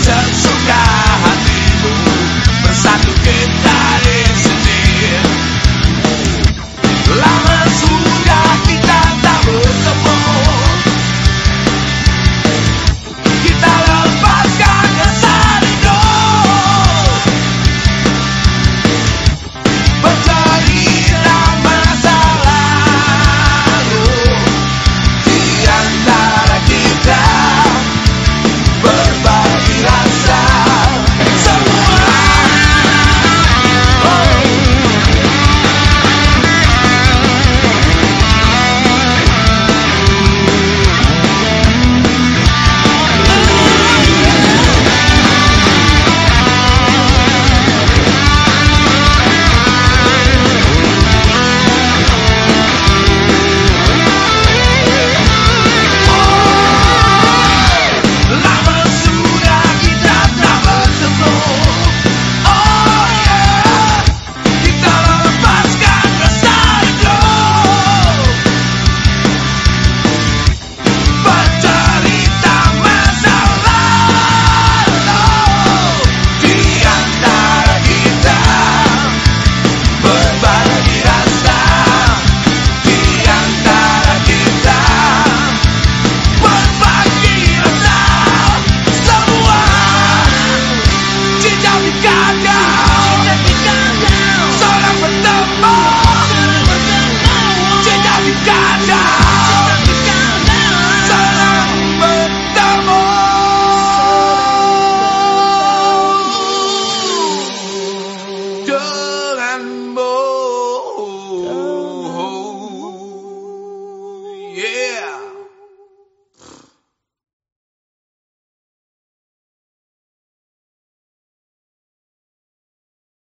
这种爱